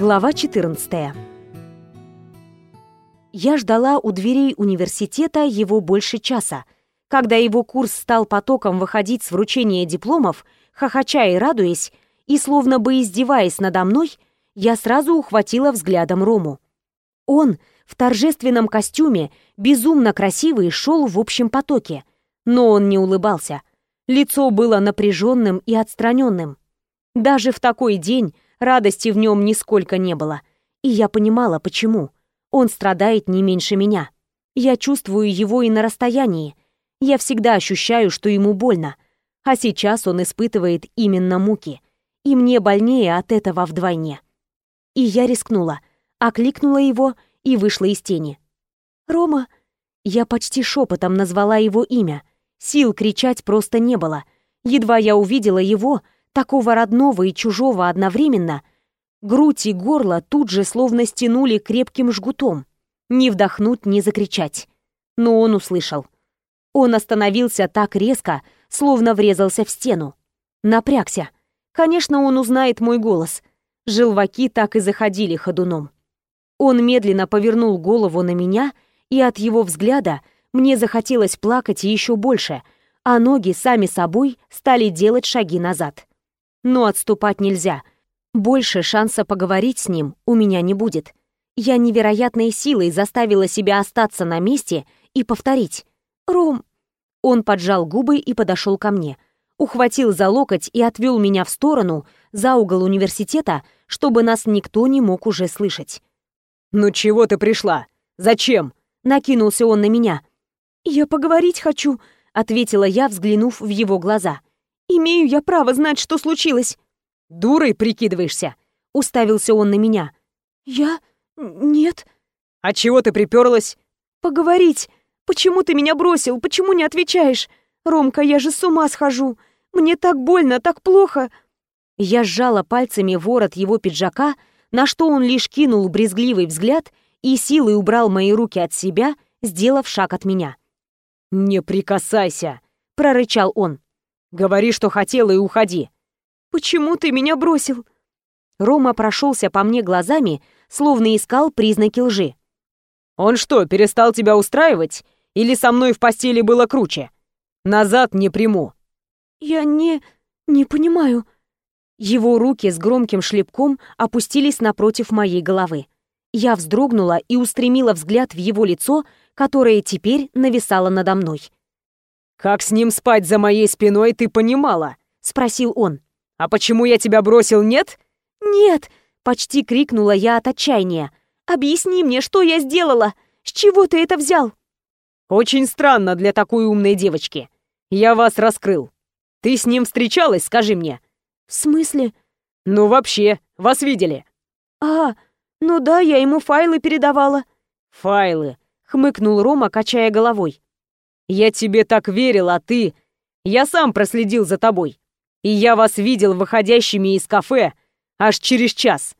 Глава 14. Я ждала у дверей университета его больше часа. Когда его курс стал потоком выходить с вручения дипломов, хохоча и радуясь, и словно бы издеваясь надо мной, я сразу ухватила взглядом Рому. Он в торжественном костюме, безумно красивый, шел в общем потоке. Но он не улыбался. Лицо было напряженным и отстраненным. Даже в такой день Радости в нем нисколько не было. И я понимала, почему. Он страдает не меньше меня. Я чувствую его и на расстоянии. Я всегда ощущаю, что ему больно. А сейчас он испытывает именно муки. И мне больнее от этого вдвойне. И я рискнула. Окликнула его и вышла из тени. «Рома...» Я почти шепотом назвала его имя. Сил кричать просто не было. Едва я увидела его, такого родного и чужого одновременно, грудь и горло тут же словно стянули крепким жгутом. Не вдохнуть, не закричать. Но он услышал. Он остановился так резко, словно врезался в стену. Напрягся. Конечно, он узнает мой голос. Желваки так и заходили ходуном. Он медленно повернул голову на меня, и от его взгляда мне захотелось плакать еще больше, а ноги сами собой стали делать шаги назад. Но отступать нельзя. Больше шанса поговорить с ним у меня не будет. Я невероятной силой заставила себя остаться на месте и повторить. «Ром!» Он поджал губы и подошел ко мне. Ухватил за локоть и отвел меня в сторону, за угол университета, чтобы нас никто не мог уже слышать. «Ну чего ты пришла? Зачем?» Накинулся он на меня. «Я поговорить хочу», — ответила я, взглянув в его глаза. «Имею я право знать, что случилось». «Дурой прикидываешься?» — уставился он на меня. «Я? Нет». «А чего ты приперлась?» «Поговорить. Почему ты меня бросил? Почему не отвечаешь? Ромка, я же с ума схожу. Мне так больно, так плохо». Я сжала пальцами ворот его пиджака, на что он лишь кинул брезгливый взгляд и силой убрал мои руки от себя, сделав шаг от меня. «Не прикасайся!» — прорычал он. Говори, что хотела, и уходи. Почему ты меня бросил? Рома прошелся по мне глазами, словно искал признаки лжи. Он что, перестал тебя устраивать? Или со мной в постели было круче? Назад не приму. Я не... не понимаю. Его руки с громким шлепком опустились напротив моей головы. Я вздрогнула и устремила взгляд в его лицо, которое теперь нависало надо мной. «Как с ним спать за моей спиной, ты понимала?» — спросил он. «А почему я тебя бросил, нет?» «Нет!» — почти крикнула я от отчаяния. «Объясни мне, что я сделала? С чего ты это взял?» «Очень странно для такой умной девочки. Я вас раскрыл. Ты с ним встречалась, скажи мне?» «В смысле?» «Ну вообще, вас видели». «А, ну да, я ему файлы передавала». «Файлы», — хмыкнул Рома, качая головой. Я тебе так верил, а ты... Я сам проследил за тобой. И я вас видел выходящими из кафе аж через час.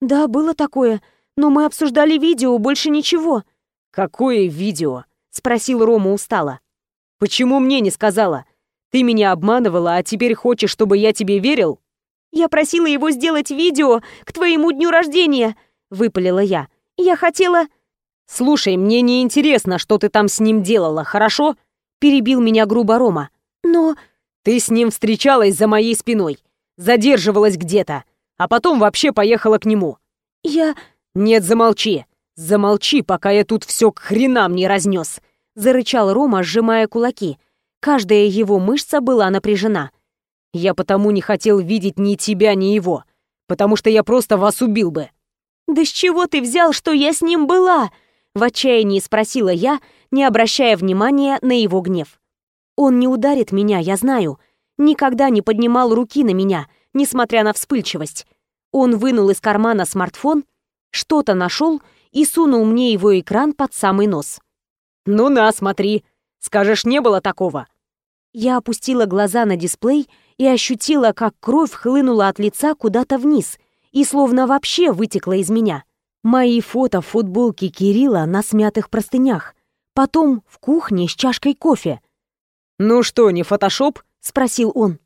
Да, было такое. Но мы обсуждали видео, больше ничего. Какое видео? Спросил Рома устало. Почему мне не сказала? Ты меня обманывала, а теперь хочешь, чтобы я тебе верил? Я просила его сделать видео к твоему дню рождения, выпалила я. Я хотела... «Слушай, мне не интересно, что ты там с ним делала, хорошо?» Перебил меня грубо Рома. «Но...» «Ты с ним встречалась за моей спиной, задерживалась где-то, а потом вообще поехала к нему». «Я...» «Нет, замолчи. Замолчи, пока я тут все к хренам не разнес», зарычал Рома, сжимая кулаки. Каждая его мышца была напряжена. «Я потому не хотел видеть ни тебя, ни его, потому что я просто вас убил бы». «Да с чего ты взял, что я с ним была?» В отчаянии спросила я, не обращая внимания на его гнев. Он не ударит меня, я знаю. Никогда не поднимал руки на меня, несмотря на вспыльчивость. Он вынул из кармана смартфон, что-то нашел и сунул мне его экран под самый нос. «Ну на, смотри. Скажешь, не было такого?» Я опустила глаза на дисплей и ощутила, как кровь хлынула от лица куда-то вниз и словно вообще вытекла из меня. Мои фото в футболке Кирилла на смятых простынях. Потом в кухне с чашкой кофе. «Ну что, не фотошоп?» — спросил он.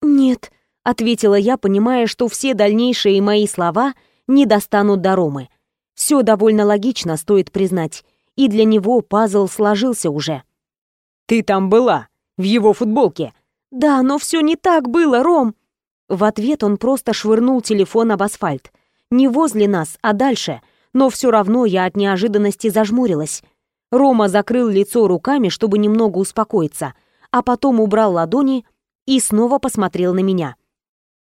«Нет», — ответила я, понимая, что все дальнейшие мои слова не достанут до Ромы. Все довольно логично, стоит признать, и для него пазл сложился уже. «Ты там была, в его футболке». «Да, но все не так было, Ром!» В ответ он просто швырнул телефон об асфальт. Не возле нас, а дальше, но все равно я от неожиданности зажмурилась. Рома закрыл лицо руками, чтобы немного успокоиться, а потом убрал ладони и снова посмотрел на меня.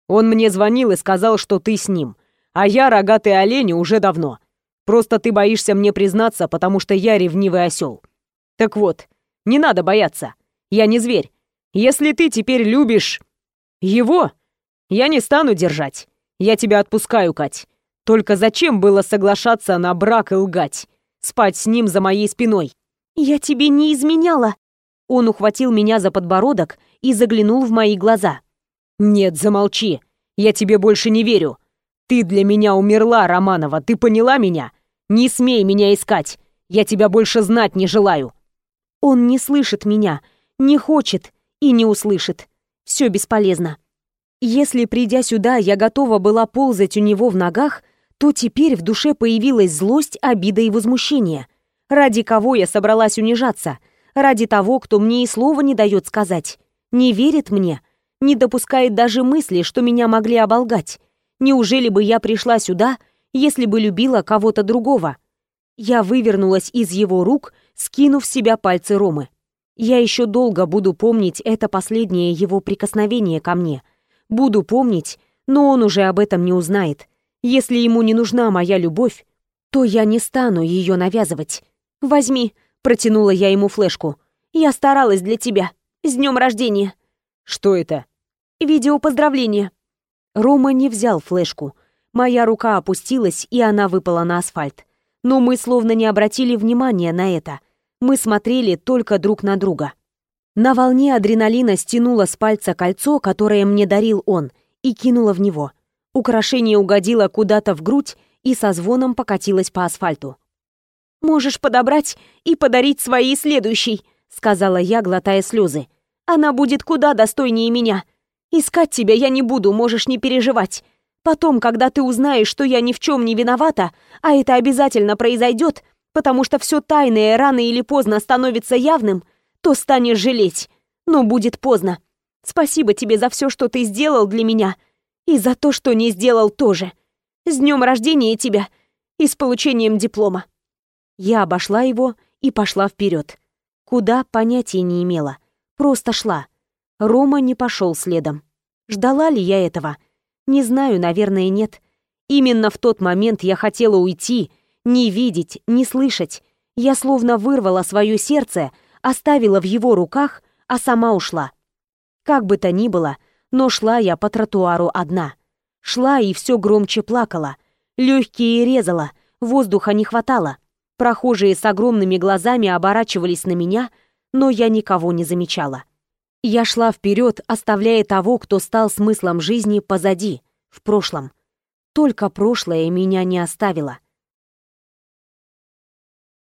«Он мне звонил и сказал, что ты с ним, а я рогатый олень уже давно. Просто ты боишься мне признаться, потому что я ревнивый осел. Так вот, не надо бояться. Я не зверь. Если ты теперь любишь его, я не стану держать. Я тебя отпускаю, Кать. Только зачем было соглашаться на брак и лгать? Спать с ним за моей спиной. Я тебе не изменяла. Он ухватил меня за подбородок и заглянул в мои глаза. Нет, замолчи. Я тебе больше не верю. Ты для меня умерла, Романова, ты поняла меня? Не смей меня искать. Я тебя больше знать не желаю. Он не слышит меня, не хочет и не услышит. Все бесполезно. Если, придя сюда, я готова была ползать у него в ногах, то теперь в душе появилась злость, обида и возмущение. Ради кого я собралась унижаться? Ради того, кто мне и слова не дает сказать. Не верит мне, не допускает даже мысли, что меня могли оболгать. Неужели бы я пришла сюда, если бы любила кого-то другого? Я вывернулась из его рук, скинув с себя пальцы Ромы. Я еще долго буду помнить это последнее его прикосновение ко мне. Буду помнить, но он уже об этом не узнает. Если ему не нужна моя любовь, то я не стану ее навязывать. «Возьми», — протянула я ему флешку. «Я старалась для тебя. С днем рождения». «Что это?» «Видео поздравления». Рома не взял флешку. Моя рука опустилась, и она выпала на асфальт. Но мы словно не обратили внимания на это. Мы смотрели только друг на друга. На волне адреналина стянула с пальца кольцо, которое мне дарил он, и кинула в него. Украшение угодило куда-то в грудь и со звоном покатилось по асфальту. «Можешь подобрать и подарить своей следующей», — сказала я, глотая слезы. «Она будет куда достойнее меня. Искать тебя я не буду, можешь не переживать. Потом, когда ты узнаешь, что я ни в чем не виновата, а это обязательно произойдет, потому что все тайное рано или поздно становится явным, то станешь жалеть. Но будет поздно. Спасибо тебе за все, что ты сделал для меня, и за то, что не сделал тоже. С днем рождения тебя и с получением диплома. Я обошла его и пошла вперед. Куда, понятия не имела. Просто шла. Рома не пошел следом. Ждала ли я этого? Не знаю, наверное, нет. Именно в тот момент я хотела уйти, не видеть, не слышать. Я словно вырвала свое сердце, оставила в его руках, а сама ушла. Как бы то ни было, но шла я по тротуару одна. Шла и все громче плакала. Легкие резала, воздуха не хватало. Прохожие с огромными глазами оборачивались на меня, но я никого не замечала. Я шла вперед, оставляя того, кто стал смыслом жизни позади, в прошлом. Только прошлое меня не оставило.